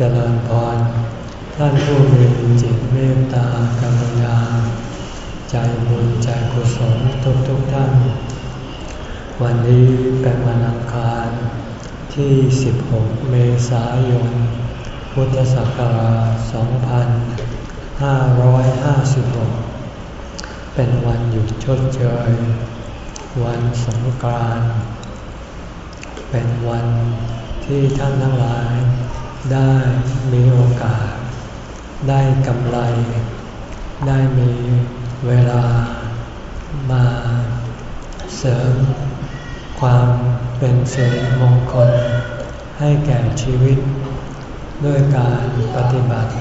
เจริญพร ท่านผู้มีจิตเมตตากรุณา ใจบุญใจกุศลทุกทุกท่าน วันนี้เป็นวันอังคารที่ 16 เมษายน พุทธศักราช 2556 เป็นวันหยุดชดเชย วันสงกรานต์เป็นวันที่ท่านทั้งหลาย ได้มีโอกาส ได้กำไร ได้มีเวลามาเสริมความเป็นสิริมงคล ให้แก่ชีวิต ด้วยการปฏิบัติ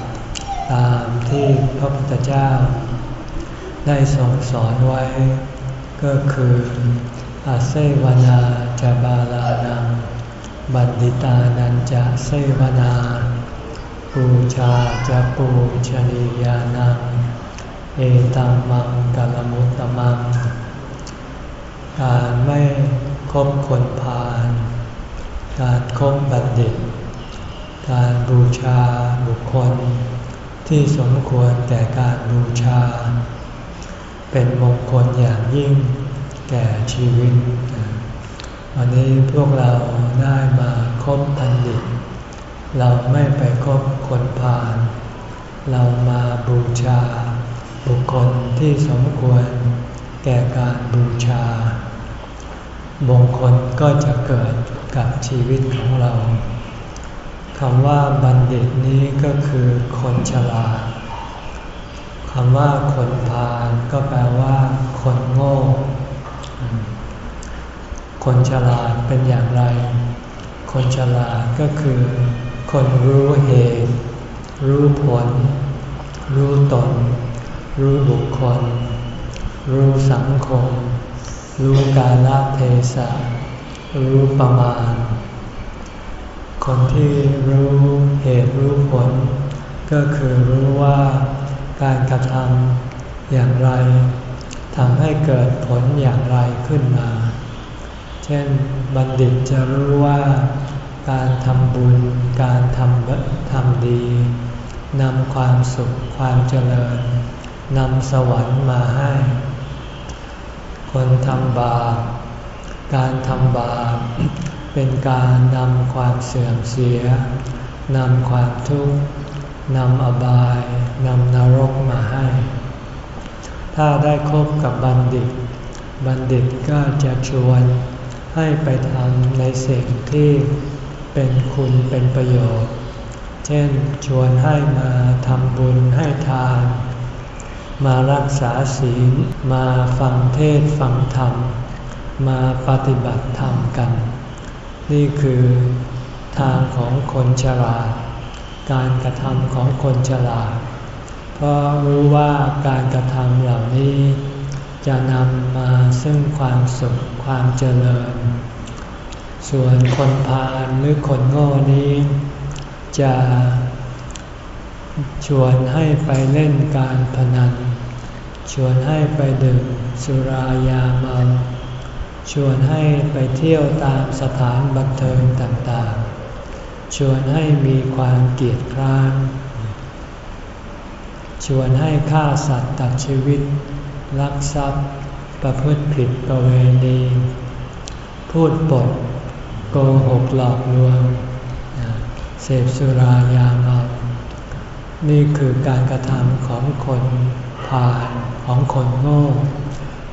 ตามที่พระพุทธเจ้า ได้ทรงสอนไว้ ก็คืออาเซวนาจบาลานัง บัณฑิตานันจะเสวนา ปูชาจะปูชนียานัง เอตัมมังกลมุตตมัง การไม่คบคนพาล การคบบัณฑิต การบูชาบุคคล ที่สมควรแก่การบูชา เป็นมงคลอย่างยิ่งแก่ชีวิต วันนี้พวกเราได้มาคบบัณฑิตเราไม่ไปคบคนพาลเรามาบูชา บุคคลที่สมควร แก่การบูชามงคลก็จะเกิดกับชีวิตของเราคำว่าบัณฑิตนี้ก็คือคนฉลาดคำว่าคนพาลก็แปลว่า คนโง่ คนฉลาดเป็นอย่างไร คนฉลาดก็คือ คนรู้เหตุ รู้ผล รู้ตน รู้บุคคล รู้สังคม รู้กาลเทศะ รู้ประมาณ คนที่รู้เหตุรู้ผล ก็คือรู้ว่าการกระทำอย่างไรทำให้เกิดผลอย่างไรขึ้นมา เช่นบัณฑิตจะรู้ว่าการทำบุญ การทำทำดีนำความสุขความเจริญนำสวรรค์มาให้ คนทำบาปการทำบาปเป็นการนำความเสื่อมเสียนำความทุกข์นำอบายนำนรกมาให้ ถ้าได้คบกับบัณฑิต บัณฑิตก็จะชวน ให้ไปทำในสิ่งที่เป็นคุณเป็นประโยชน์ เช่นชวนให้มาทำบุญให้ทาน มารักษาศีล มาฟังเทศฟังธรรม มาปฏิบัติธรรมกัน นี่คือทางของคนฉลาด การกระทำของคนฉลาด เพราะรู้ว่าการกระทำเหล่านี้ จะนำมาซึ่งความสุขความเจริญ ส่วนคนพาลหรือคนโง่นี้ จะชวนให้ไปเล่นการพนัน ชวนให้ไปดื่มสุรายาเมาชวนให้ไปเที่ยวตามสถานบันเทิงต่างๆ ชวนให้มีความเกียดคร้าน ชวนให้ฆ่าสัตว์ตัดชีวิต ลักทรัพย์ ประพฤติผิดประเวณี พูดปด โกหกหลอกลวง เสพสุรายาเมานี่คือการกระทำของคนผ่านของคนโง่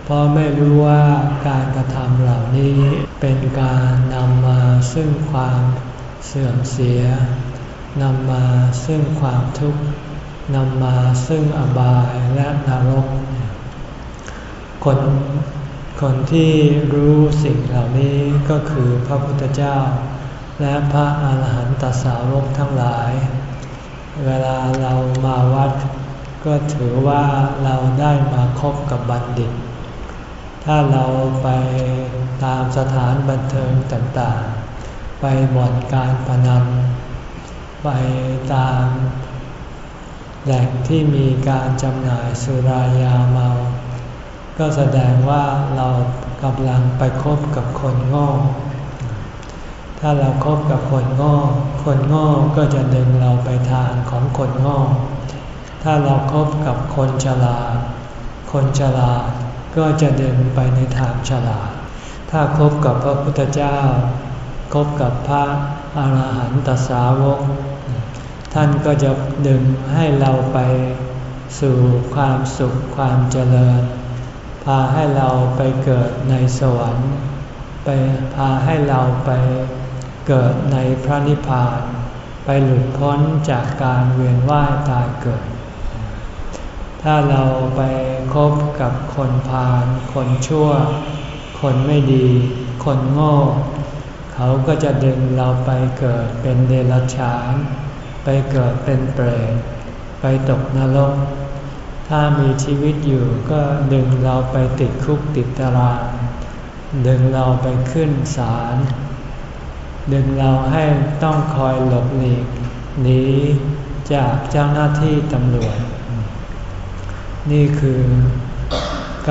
เพราะไม่รู้ว่าการกระทำเหล่านี้เป็นการนำมาซึ่งความเสื่อมเสีย นำมาซึ่งความทุกข์ นำมาซึ่งอบายและนรก คนคนที่รู้สิ่งเหล่านี้ก็คือพระพุทธเจ้า และพระอาหารหันตสาวกทั้งหลาย เวลาเรามาวัด ก็ถือว่าเราได้มาคบกับบัณฑิต ถ้าเราไปตามสถานบันเทิงต่างๆ ไปบ่อนการพนัน ไปตามแหล่งที่มีการจำหน่ายสุรายาเมา ก็แสดงว่าเรากำลังไปคบกับคนโง่ถ้ถ้าเราครบกับคนโง่ คนโง่ก็จะดึงเราไปทางของคนโง่ ถ้าเราครบกับคนฉลาด คนฉลาดก็จะดึงไปในทางฉลาด ถ้าคบกับพระพุทธเจ้า คบกับพระอาหารหันตสาวก ท่านก็จะดึงให้เราไปสู่ความสุขความเจริญ พาให้เราไปเกิดในสวรรค์ ไปพาให้เราไปเกิดในพระนิพพาน ไปหลุดพ้นจากการเวียนว่ายตายเกิด ถ้าเราไปคบกับคนพาลคนชั่ว คนไม่ดี คนโง่ เขาก็จะดึงเราไปเกิดเป็นเดรัจฉาน ไปเกิดเป็นเปรตไปตกนรก ถ้ามีชีวิตอยู่ก็ดึงเราไปติดคุกติดตาราง ดึงเราไปขึ้นศาล ดึงเราให้ต้องคอยหลบหลีกหนีจากเจ้าหน้าที่ตำรวจ นี่คือ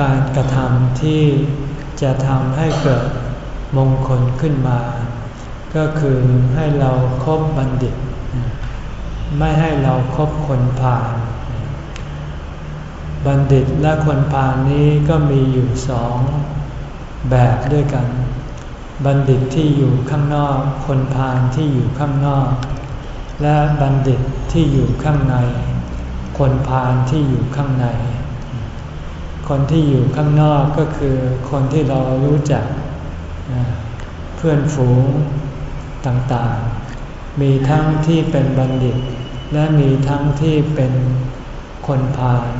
การกระทำที่จะทำให้เกิดมงคลขึ้นมา ก็คือให้เราครบบัณฑิต ไม่ให้เราครบคนพาล บัณฑิตและคนพาลนี้ก็มีอยู่สองแบบด้วยกัน บัณฑิตที่อยู่ข้างนอก คนพาลที่อยู่ข้างนอก และบัณฑิตที่อยู่ข้างใน คนพาลที่อยู่ข้างใน คนที่อยู่ข้างนอกก็คือคนที่เรารู้จัก เพื่อนฝูงต่างๆ มีทั้งที่เป็นบัณฑิต และมีทั้งที่เป็นคนพาล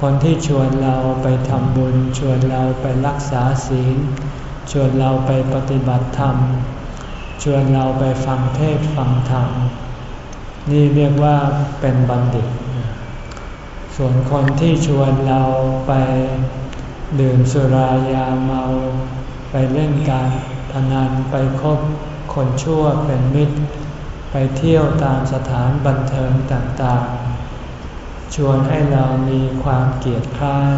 คนที่ชวนเราไปทำบุญ ชวนเราไปรักษาศีล ชวนเราไปปฏิบัติธรรม ชวนเราไปฟังเทศฟังธรรม นี่เรียกว่าเป็นบัณฑิต ส่วนคนที่ชวนเราไปดื่มสุรายาเมา ไปเล่นการพนันไปคบคนชั่วเป็นมิตร ไปเที่ยวตามสถานบันเทิงต่างๆ ชวนให้เรามีความเกลียดคร้าน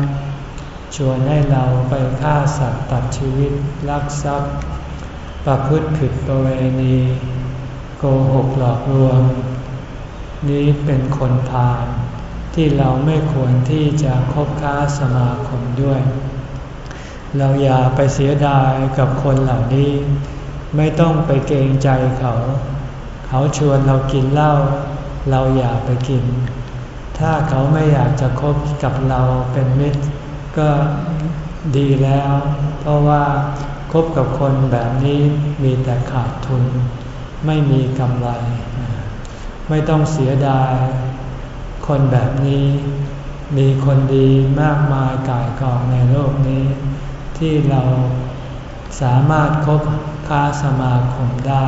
ชวนให้เราไปฆ่าสัตว์ตัดชีวิตลักทรัพย์ ประพฤติผิดประเวณี โกหกหลอกลวง นี้เป็นคนพาลที่เราไม่ควรที่จะคบค้าสมาคมด้วย เราอย่าไปเสียดายกับคนเหล่านี้ ไม่ต้องไปเกรงใจเขา เขาชวนเรากินเหล้าเราอย่าไปกิน ถ้าเขาไม่อยากจะคบกับเราเป็นมิตร ก็ดีแล้ว เพราะว่าคบกับคนแบบนี้มีแต่ขาดทุน ไม่มีกำไร ไม่ต้องเสียดาย คนแบบนี้มีคนดีมากมายกายกองในโลกนี้ ที่เราสามารถคบค้าสมาคมได้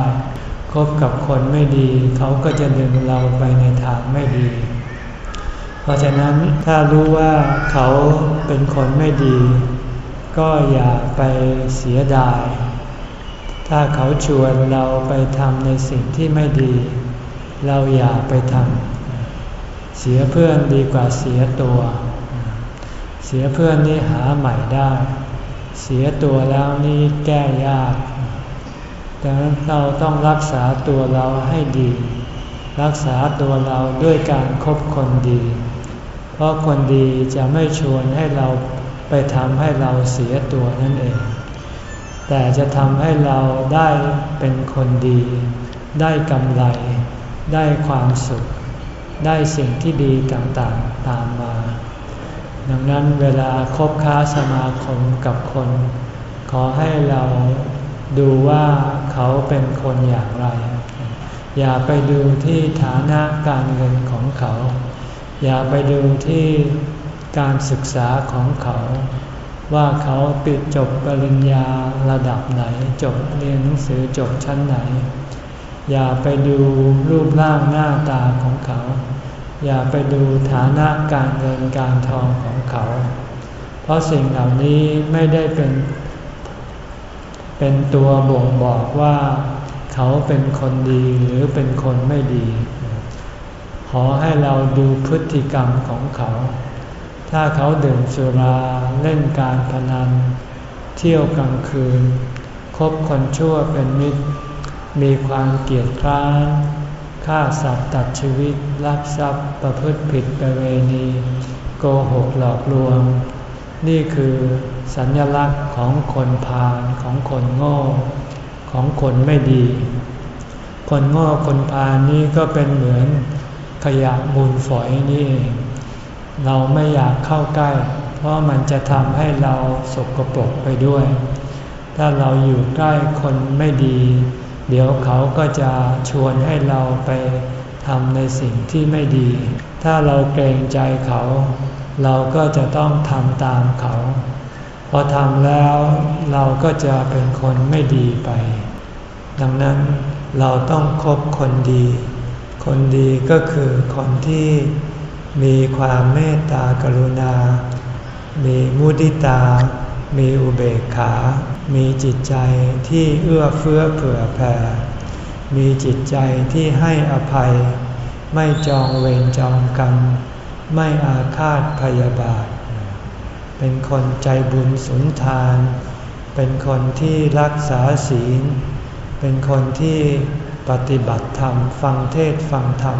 คบกับคนไม่ดี เขาก็จะดึงเราไปในทางไม่ดี เพราะฉะนั้นถ้ารู้ว่าเขาเป็นคนไม่ดี ก็อย่าไปเสียดาย ถ้าเขาชวนเราไปทำในสิ่งที่ไม่ดี เราอย่าไปทำเสียเพื่อนดีกว่าเสียตัว เสียเพื่อนนี่หาใหม่ได้ เสียตัวแล้วนี่แก้ยากดังนั้นเราต้องรักษาตัวเราให้ดี รักษาตัวเราด้วยการครบคนดี เพราะคนดีจะไม่ชวนให้เราไปทำให้เราเสียตัวนั่นเอง แต่จะทำให้เราได้เป็นคนดี ได้กำไร ได้ความสุข ได้สิ่งที่ดีต่างๆตามมา ดังนั้นเวลาคบค้าสมาคมกับคน ขอให้เราดูว่าเขาเป็นคนอย่างไร อย่าไปดูที่ฐานะการเงินของเขา อย่าไปดูที่การศึกษาของเขา ว่าเขาปิดจบปริญญาระดับไหน จบเรียนหนังสือจบชั้นไหน อย่าไปดูรูปร่างหน้าตาของเขา อย่าไปดูฐานะการเงินการทองของเขา เพราะสิ่งเหล่านี้ไม่ได้เป็น เป็นตัวบ่งบอกว่า เขาเป็นคนดีหรือเป็นคนไม่ดี อให้เราดูพฤติกรรมของเขา ถ้าเขาดื่มสุราเล่นการพนัน เที่ยวกลางคืน คบคนชั่วเป็นมิตร มีความเกียดคร้านฆ่าสัตว์ตัดชีวิตลักทรัพย์ประพฤติผิดประเวณี โกหกหลอกลวง นี่คือสัญลักษณ์ของคนพาลของคนโง่ ของคนไม่ดี คนโง่คนพาลนี่ก็เป็นเหมือน ขยะมูลฝอยนี่เองเราไม่อยากเข้าใกล้ เพราะมันจะทำให้เราสกปรกไปด้วย ถ้าเราอยู่ใกล้คนไม่ดี เดี๋ยวเขาก็จะชวนให้เราไปทำในสิ่งที่ไม่ดี ถ้าเราเกรงใจเขา เราก็จะต้องทำตามเขา พอทำแล้วเราก็จะเป็นคนไม่ดีไป ดังนั้นเราต้องคบคนดี คนดีก็คือคนที่มีความเมตตากรุณา มีมุติตา มีอุเบกขา มีจิตใจที่เอื้อเฟื้อเผื่อแผ่ มีจิตใจที่ให้อภัย ไม่จองเวรจองกรรม ไม่อาฆาตพยาบาท เป็นคนใจบุญสุนทาน เป็นคนที่รักษาศีล เป็นคนที่ ปฏิบัติธรรม ฟังเทศฟังธรรม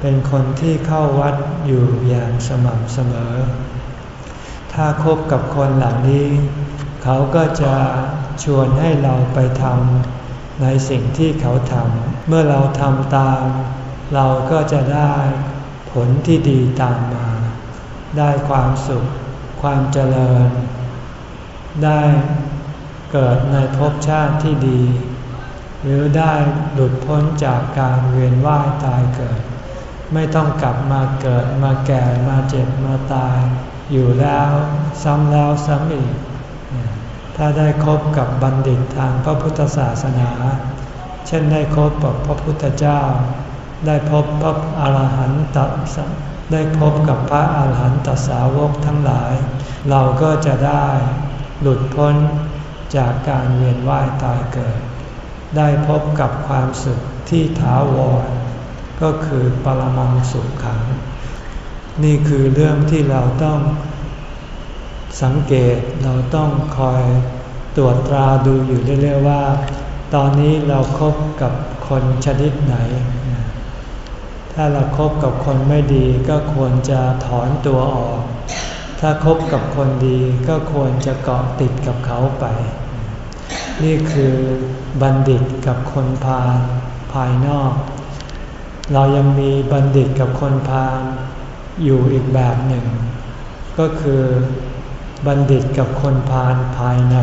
เป็นคนที่เข้าวัดอยู่อย่างสม่ำเสมอ ถ้าคบกับคนเหล่านี้ เขาก็จะชวนให้เราไปทำในสิ่งที่เขาทำเมื่อเราทำตาม เราก็จะได้ผลที่ดีตามมา ได้ความสุข ความเจริญ ได้เกิดในภพชาติที่ดี หรือได้หลุดพ้นจากการเวียนว่ายตายเกิด ไม่ต้องกลับมาเกิดมาแก่มาเจ็บมาตาย อยู่แล้วซ้ำแล้วซ้ำอีก ถ้าได้คบกับบัณฑิตทางพระพุทธศาสนา เช่นได้คบกับพระพุทธเจ้า ได้พบพระอาหารหันตได้พบกับพระอาหารหันตสาวกทั้งหลาย เราก็จะได้หลุดพ้นจากการเวียนว่ายตายเกิด ได้พบกับความสุขที่ถาวร ก็คือปรมังสุขขัง นี่คือเรื่องที่เราต้องสังเกตเราต้องคอยตรวจตราดูอยู่เรื่อยๆว่า ตอนนี้เราครบกับคนชนิดไหน ถ้าเราครบกับคนไม่ดีก็ควรจะถอนตัวออก ถ้าคบกับคนดีก็ควรจะเกาะติดกับเขาไป นี่คือบัณฑิตกับคนพาลภายนอก เรายังมีบัณฑิตกับคนพาลอยู่อีกแบบหนึ่ง ก็คือบัณฑิตกับคนพาลภายใน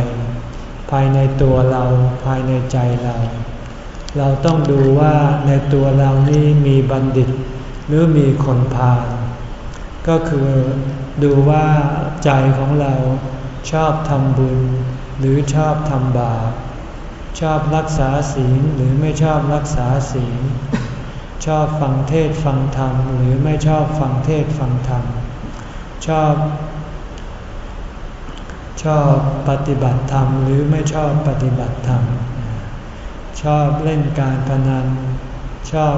ภายในตัวเราภายในใจเรา เราต้องดูว่าในตัวเรานี้มีบัณฑิต หรือมีคนพาลก็คือดูว่าใจของเราชอบทำบุญ หรือชอบทำบาป ชอบรักษาศีลหรือไม่ชอบรักษาศีล ชอบฟังเทศฟังธรรม หรือไม่ชอบฟังเทศฟังธรรม ชอบ ชอบปฏิบัติธรรม หรือไม่ชอบปฏิบัติธรรม ชอบเล่นการพนัน ชอบ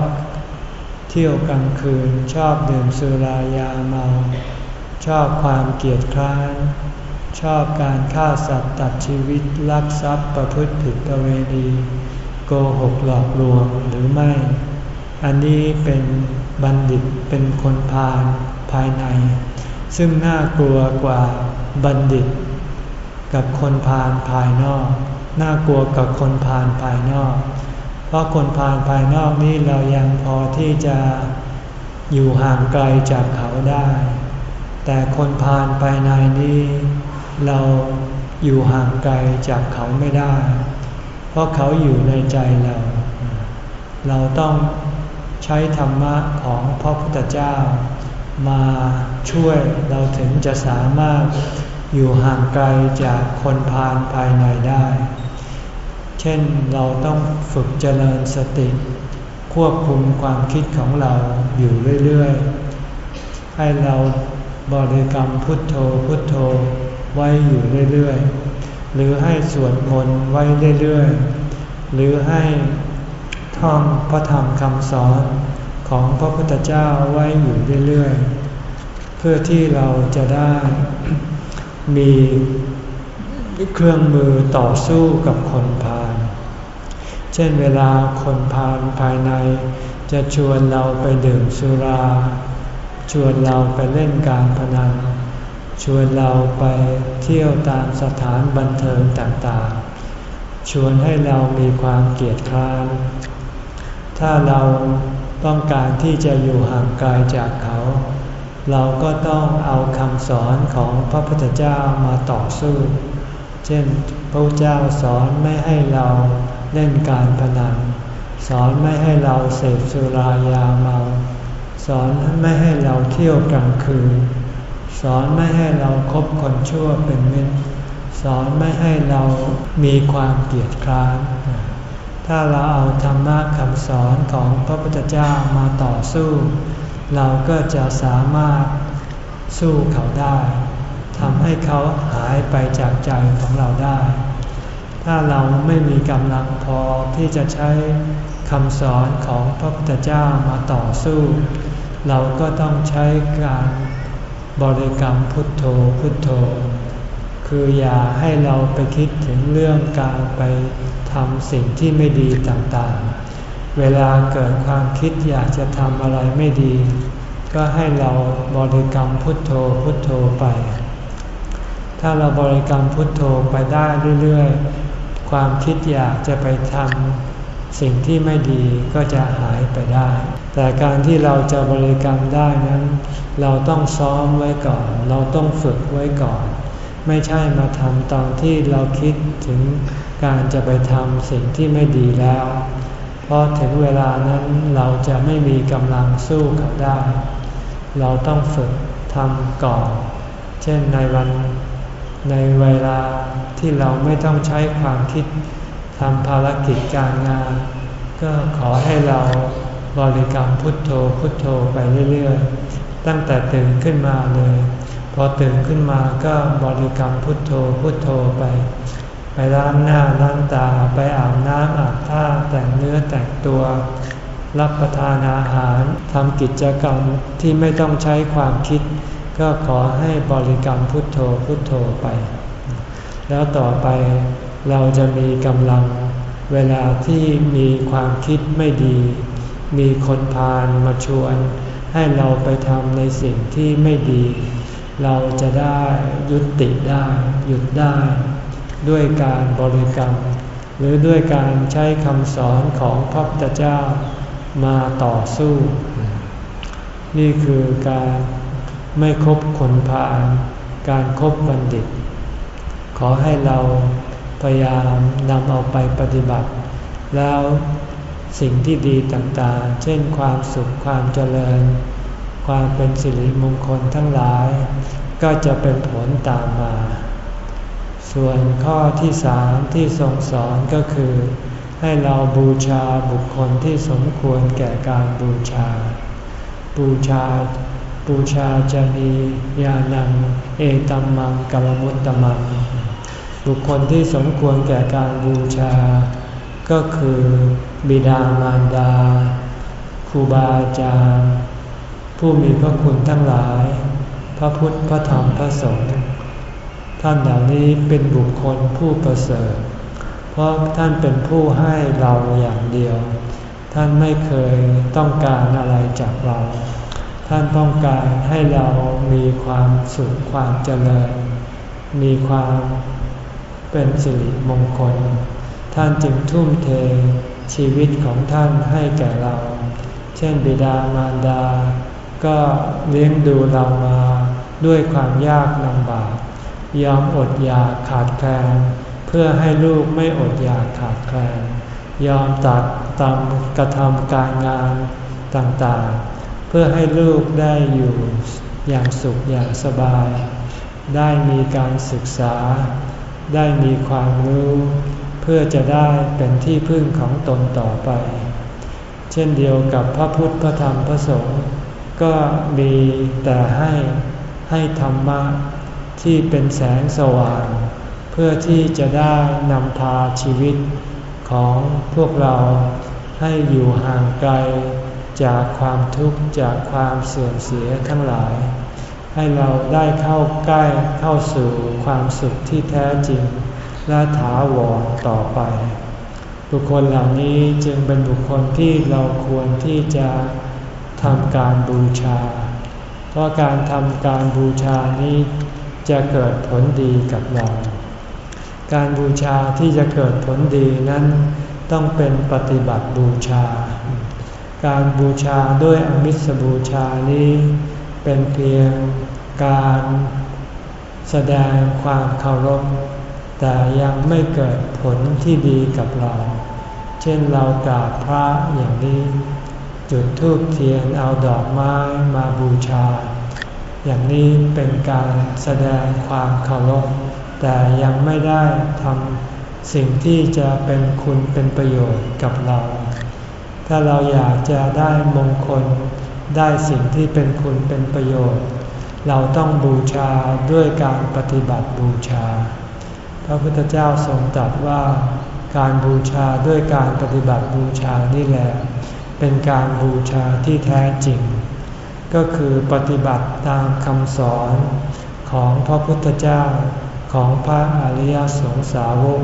เที่ยวกลางคืน ชอบดื่มสุรายาเมา ชอบความเกียดคร้าน ชอบการฆ่าสัตว์ตัดชีวิตลักทรัพย์ประพฤติผิดประเวณีโกหกหลอกลวงหรือไม่ อันนี้เป็นบัณฑิตเป็นคนพาลภายใน ซึ่งน่ากลัวกว่าบัณฑิต กับคนพาลภายนอก น่ากลัวกับคนพาลภายนอก เพราะคนพาลภายนอกนี้เรายังพอที่จะอยู่ห่างไกลจากเขาได้ แต่คนพาลภายในนี้ เราอยู่ห่างไกลจากเขาไม่ได้ เพราะเขาอยู่ในใจเรา เราต้องใช้ธรรมะของพระพุทธเจ้า มาช่วยเราถึงจะสามารถอยู่ห่างไกลจากคนพาลภายในได้ เช่นเราต้องฝึกเจริญสติ ควบคุมความคิดของเราอยู่เรื่อยๆ ให้เราบริกรรมพุทโธพุทโธ ไว้อยู่เรื่อยๆ หรือให้สวดมนต์ไว้เรื่อยๆ หรือให้ท่องพระธรรมคำสอนของพระพุทธเจ้าไว้อยู่เรื่อยๆ เพื่อที่เราจะได้มีเครื่องมือต่อสู้กับคนพาล เช่นเวลาคนพาลภายใน จะชวนเราไปดื่มสุรา ชวนเราไปเล่นการพนัน ชวนเราไปเที่ยวตามสถานบันเทิงต่างๆ ชวนให้เรามีความเกลียดคร้าน ถ้าเราต้องการที่จะอยู่ห่างไกลจากเขา เราก็ต้องเอาคำสอนของพระพุทธเจ้ามาต่อสู้ เช่น พระเจ้าสอนไม่ให้เราเล่นการพนัน สอนไม่ให้เราเสพสุรายาเมา สอนไม่ให้เราเที่ยวกลางคืน สอนไม่ให้เราคบคนชั่วเป็นมิตรสอนไม่ให้เรามีความเกลียดคร้านถ้าเราเอาธรรมะคำสอนของพระพุทธเจ้ามาต่อสู้ เราก็จะสามารถสู้เขาได้ทำให้เขาหายไปจากใจของเราได้ ถ้าเราไม่มีกำลังพอที่จะใช้คำสอนของพระพุทธเจ้ามาต่อสู้ เราก็ต้องใช้การ บริกรรมพุทโธพุทโธ คืออย่าให้เราไปคิดถึงเรื่องการไปทำสิ่งที่ไม่ดีต่างๆ เวลาเกิดความคิดอยากจะทำอะไรไม่ดี ก็ให้เราบริกรรมพุทโธพุทโธไป ถ้าเราบริกรรมพุทโธไปได้เรื่อยๆ ความคิดอยากจะไปทำสิ่งที่ไม่ดีก็จะหายไปได้ แต่การที่เราจะบริกรรมได้นั้น เราต้องซ้อมไว้ก่อน เราต้องฝึกไว้ก่อน ไม่ใช่มาทำตอนที่เราคิดถึงการจะไปทำสิ่งที่ไม่ดีแล้ว เพราะถึงเวลานั้นเราจะไม่มีกำลังสู้กับได้ เราต้องฝึกทำก่อน เช่นในวันในเวลาที่เราไม่ต้องใช้ความคิดทำภารกิจการงาน ก็ขอให้เรา บริกรรมพุทโธพุทโธไปเรื่อยๆ ตั้งแต่ตื่นขึ้นมาเลย พอตื่นขึ้นมาก็บริกรรมพุทโธพุทโธไป ไปล้างหน้าล้างตาไปอาบน้ำอาบท่าแต่งเนื้อแต่งตัว รับประทานอาหารทำกิจกรรมที่ไม่ต้องใช้ความคิด ก็ขอให้บริกรรมพุทโธพุทโธไป แล้วต่อไปเราจะมีกำลังเวลาที่มีความคิดไม่ดี มีคนพาลมาชวน ให้เราไปทำในสิ่งที่ไม่ดี เราจะได้ยุติได้หยุดได้ ด้วยการบริกรรม หรือด้วยการใช้คำสอนของพระพุทธเจ้ามาต่อสู้ นี่คือการไม่คบคนพาลการครบบัณฑิต ขอให้เราพยายามนำเอาไปปฏิบัติ แล้ว สิ่งที่ดีต่างๆ เช่นความสุขความเจริญ ความเป็นสิริมงคลทั้งหลาย ก็จะเป็นผลตามมา ส่วนข้อที่สามที่ทรงสอนก็คือ ให้เราบูชาบุคคลที่สมควรแก่การบูชา บูชา บูชาจะมียานัง เอตัมมังกัลมุตตมัง บุคคลที่สมควรแก่การบูชา ก็คือ บิดามารดาครูบาอาจารย์ผู้มีพระคุณทั้งหลาย พระพุทธพระธรรมพระสงฆ์ท่านเหล่านี้เป็นบุคคลผู้ประเสริฐ เพราะท่านเป็นผู้ให้เราอย่างเดียว ท่านไม่เคยต้องการอะไรจากเรา ท่านต้องการให้เรามีความสุขความเจริญ มีความเป็นสิริมงคล ท่านจึงทุ่มเท ชีวิตของท่านให้แก่เรา เช่นบิดามารดา ก็เลี้ยงดูเรามาด้วยความยากลำบาก ยอมอดอยากขาดแคลนเพื่อให้ลูกไม่อดอยากขาดแคลนยอมตัดตามกระทำการงานต่างๆ เพื่อให้ลูกได้อยู่อย่างสุขอย่างสบาย ได้มีการศึกษา ได้มีความรู้ พื่อจะได้เป็นที่พึ่งของตนต่อไป เช่นเดียวกับพระพุทธพระธรรมพระสงฆ์ก็มีแต่ให้ให้ธรรมะที่เป็นแสงสว่าง เพื่อที่จะได้นำพาชีวิตของพวกเราให้อยู่ห่างไกลจากความทุกข์จากความเสื่อมเสียทั้งหลาย ให้เราได้เข้าใกล้เข้าสู่ความสุขที่แท้จริง และถาวรต่อไป บุคคลเหล่านี้จึงเป็นบุคคลที่เราควรที่จะทำการบูชา เพราะการทำการบูชานี้จะเกิดผลดีกับเรา การบูชาที่จะเกิดผลดีนั้นต้องเป็นปฏิบัติบูชา การบูชาด้วยอมิสบูชานี้เป็นเพียงการแสดงความเคารพ แต่ยังไม่เกิดผลที่ดีกับเรา เช่นเรากราบพระอย่างนี้ จุดธูปเทียนเอาดอกไม้มาบูชา อย่างนี้เป็นการแสดงความเคารพแต่ยังไม่ได้ทำสิ่งที่จะเป็นคุณเป็นประโยชน์กับเรา ถ้าเราอยากจะได้มงคลได้สิ่งที่เป็นคุณเป็นประโยชน์ เราต้องบูชาด้วยการปฏิบัติบูชา พระพุทธเจ้าทรงตรัสว่าการบูชาด้วยการปฏิบัติบูชานี่แหละเป็นการบูชาที่แท้จริง ก็คือปฏิบัติตามคำสอนของพระพุทธเจ้าของพระอริยสงสาวก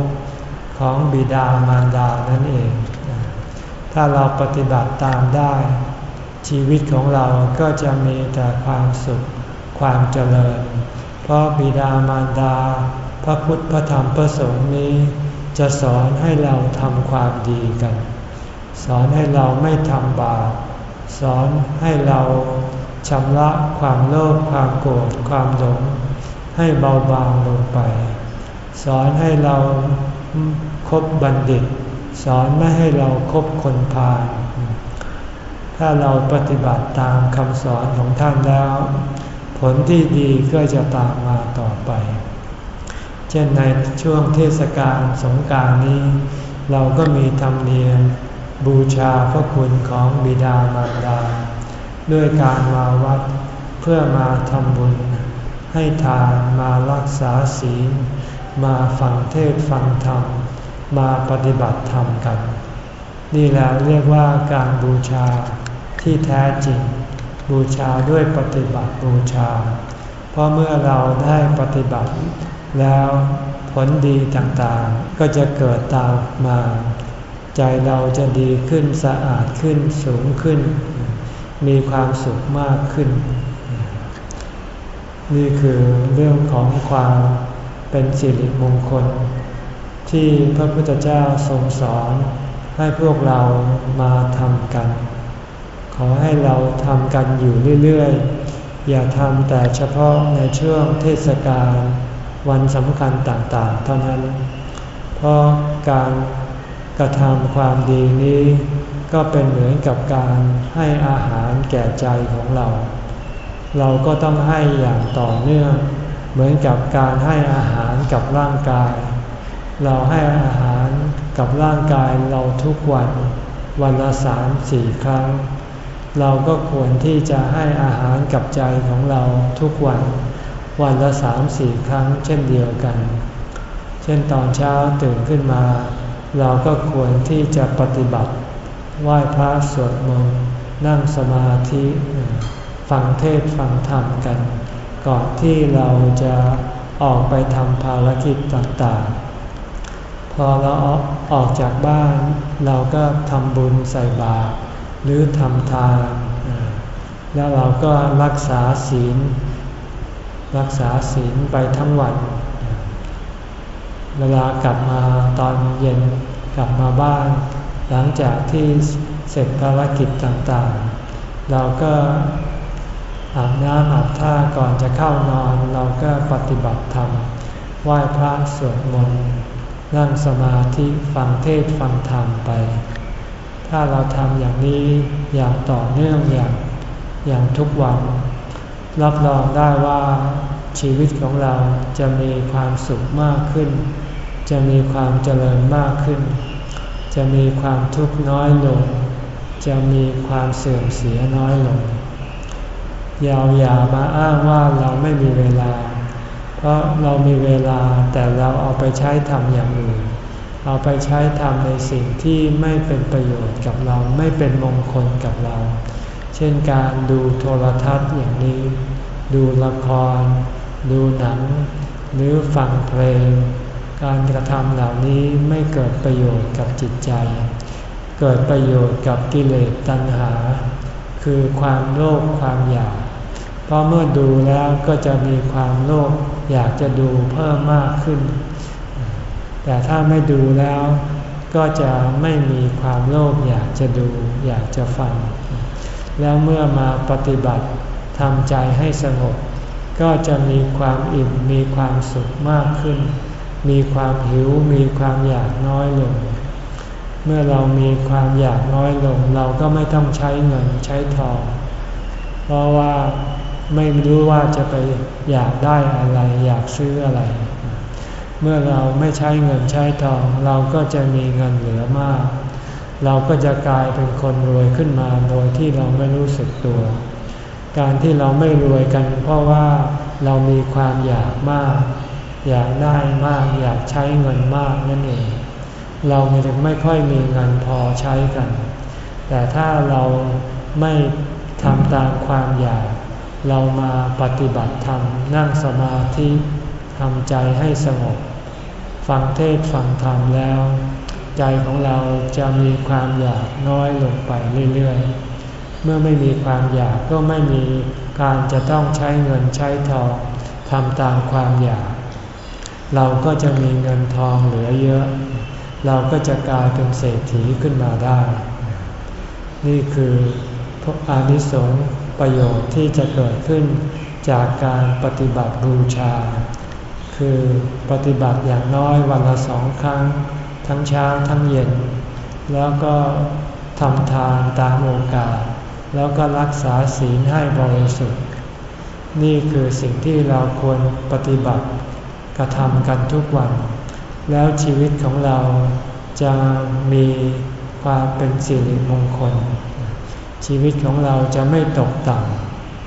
ของบิดามารดานั่นเอง ถ้าเราปฏิบัติตามได้ ชีวิตของเราก็จะมีแต่ความสุขความเจริญ เพราะบิดามารดา พระพุทธพระธรรมพระสงฆ์นี้ จะสอนให้เราทำความดีกัน สอนให้เราไม่ทำบาปสอนให้เราชำระความโลภความโกรธความหลง ให้เบาบางลงไป สอนให้เราคบบัณฑิต สอนไม่ให้เราครบคนพาลถ้าเราปฏิบัติตามคำสอนของท่านแล้ว ผลที่ดีก็จะตามมาต่อไป เช่นในช่วงเทศกาลสงการนี้ เราก็มีธรรมเนียมบูชาพระคุณของบิดามารดา ด้วยการมาวัดเพื่อมาทำบุญ ให้ทานมารักษาศีล มาฟังเทศฟังธรรม มาปฏิบัติธรรมกัน นี่แหละเรียกว่าการบูชาที่แท้จริง บูชาด้วยปฏิบัติบูชา เพราะเมื่อเราได้ปฏิบัติ แล้วผลดีต่างๆ ก็จะเกิดตามมา ใจเราจะดีขึ้นสะอาดขึ้นสูงขึ้น มีความสุขมากขึ้น นี่คือเรื่องของความเป็นสิริมงคล ที่พระพุทธเจ้าทรงสอนให้พวกเรามาทำกัน ขอให้เราทำกันอยู่เรื่อยๆ อย่าทำแต่เฉพาะในช่วงเทศกาล วันสำคัญต่างๆ เท่านั้น เพราะการกระทำความดีนี้ ก็เป็นเหมือนกับการให้อาหารแก่ใจของเรา เราก็ต้องให้อย่างต่อเนื่อง เหมือนกับการให้อาหารกับร่างกาย เราให้อาหารกับร่างกายเราทุกวัน วันละสามสี่ครั้ง เราก็ควรที่จะให้อาหารกับใจของเราทุกวัน วันละสามสี่ครั้งเช่นเดียวกัน เช่นตอนเช้าตื่นขึ้นมา เราก็ควรที่จะปฏิบัติ ไหว้พระสวดมนต์นั่งสมาธิฟังเทศฟังธรรมกัน ก่อนที่เราจะออกไปทำภารกิจต่างๆ พอเราออกจากบ้าน เราก็ทำบุญใส่บาตรหรือทำทานแล้วเราก็รักษาศีล รักษาศีลไปทั้งวัน เวลากลับมาตอนเย็นกลับมาบ้าน หลังจากที่เสร็จภารกิจต่างๆ เราก็อาบน้ำอาบท่าก่อนจะเข้านอนเราก็ปฏิบัติธรรมไหว้พระสวดมนต์นั่งสมาธิฟังเทศฟังธรรมไป ถ้าเราทำอย่างนี้อย่างต่อเนื่องอย่างอย่างทุกวัน รับรองได้ว่าชีวิตของเราจะมีความสุขมากขึ้น จะมีความเจริญมากขึ้น จะมีความทุกข์น้อยลง จะมีความเสื่อมเสียน้อยลงยาอย่ามาอ้างว่าเราไม่มีเวลา เพราะเรามีเวลาแต่เราเอาไปใช้ทำอย่างอื่น เอาไปใช้ทำในสิ่งที่ไม่เป็นประโยชน์กับเราไม่เป็นมงคลกับเรา เช่นการดูโทรทัศน์อย่างนี้ ดูละคร ดูหนัง หรือฟังเพลง การกระทำเหล่านี้ไม่เกิดประโยชน์กับจิตใจ เกิดประโยชน์กับกิเลสตัณหา คือความโลภความอยาก เพราะเมื่อดูแล้วก็จะมีความโลภอยากจะดูเพิ่มมากขึ้น แต่ถ้าไม่ดูแล้วก็จะไม่มีความโลภอยากจะดูอยากจะฟัง แล้วเมื่อมาปฏิบัติทำใจให้สงบ ก็จะมีความอิ่มมีความสุขมากขึ้น มีความหิวมีความอยากน้อยลง เมื่อเรามีความอยากน้อยลง เราก็ไม่ต้องใช้เงินใช้ทอง เพราะว่าไม่รู้ว่าจะไปอยากได้อะไร อยากซื้ออะไร เมื่อเราไม่ใช้เงินใช้ทอง เราก็จะมีเงินเหลือมาก เราก็จะกลายเป็นคนรวยขึ้นมาโดยที่เราไม่รู้สึกตัว การที่เราไม่รวยกันเพราะว่าเรามีความอยากมาก อยากได้มากอยากใช้เงินมากนั่นเอง เราจึงไม่ค่อยมีเงินพอใช้กัน แต่ถ้าเราไม่ทำตามความอยาก เรามาปฏิบัติธรรมนั่งสมาธิทำใจให้สงบ ฟังเทศฟังธรรมแล้ว ใจของเราจะมีความอยากน้อยลงไปเรื่อยๆ เมื่อไม่มีความอยากก็ไม่มีการจะต้องใช้เงินใช้ทองทำตามความอยาก เราก็จะมีเงินทองเหลือเยอะ เราก็จะกลายเป็นเศรษฐีขึ้นมาได้ นี่คืออานิสงส์ประโยชน์ที่จะเกิดขึ้นจากการปฏิบัติบูชา คือปฏิบัติอย่างน้อยวันละสองครั้ง ทั้งเช้าทั้งเย็น แล้วก็ทำทานตามโอกาส แล้วก็รักษาศีลให้บริสุทธิ์ นี่คือสิ่งที่เราควรปฏิบัติกระทำกันทุกวัน แล้วชีวิตของเราจะมีความเป็นสิริมงคล ชีวิตของเราจะไม่ตกต่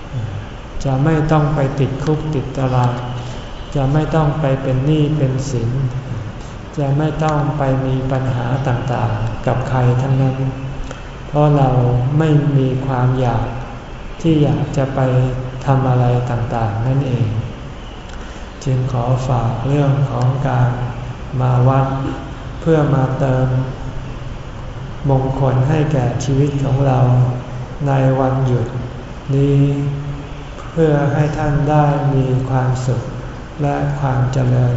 ำจะไม่ต้องไปติดคุกติดตาราง จะไม่ต้องไปเป็นหนี้เป็นสิน จะไม่ต้องไปมีปัญหาต่างๆ กับใครทั้งนั้น เพราะเราไม่มีความอยากที่อยากจะไปทำอะไรต่างๆ นั่นเอง จึงขอฝากเรื่องของการมาวัดเพื่อมาเติมมงคลให้แก่ชีวิตของเราในวันหยุดนี้เพื่อให้ท่านได้มีความสุขและความเจริญ